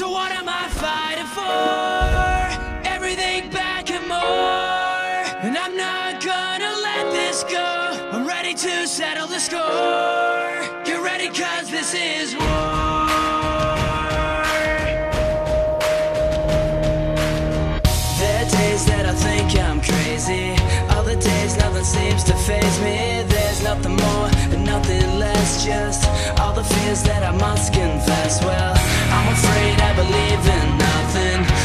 So what am I fighting for? Everything back and more. And I'm not gonna let this go. I'm ready to settle the score. Get ready, cause this is war. All the days nothing seems to phase me There's nothing more and nothing less Just all the fears that I must confess Well I'm afraid I believe in nothing.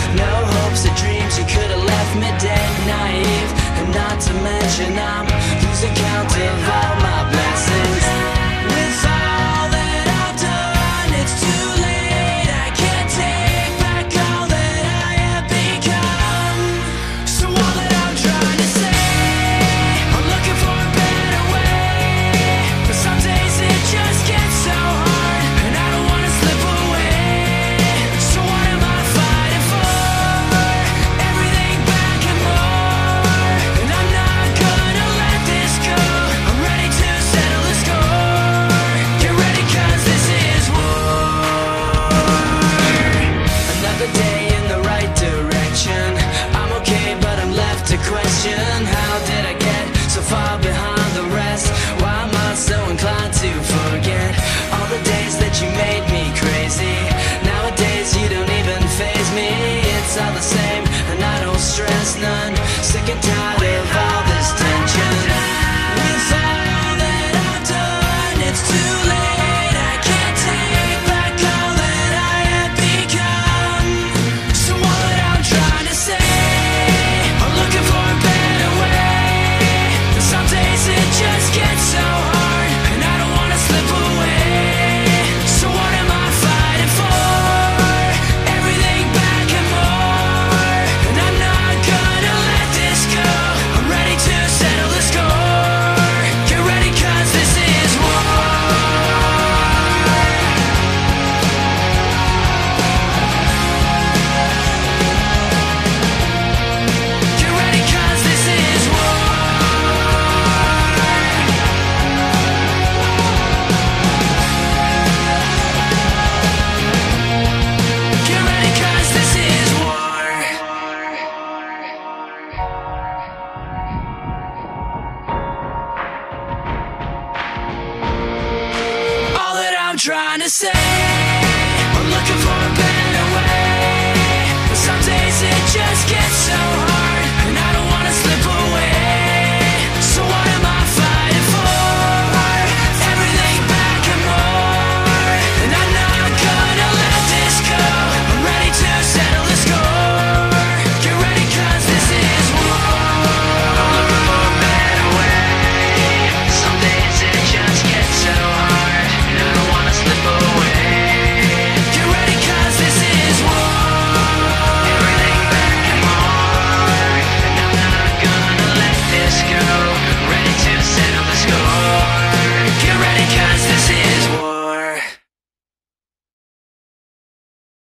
trying to say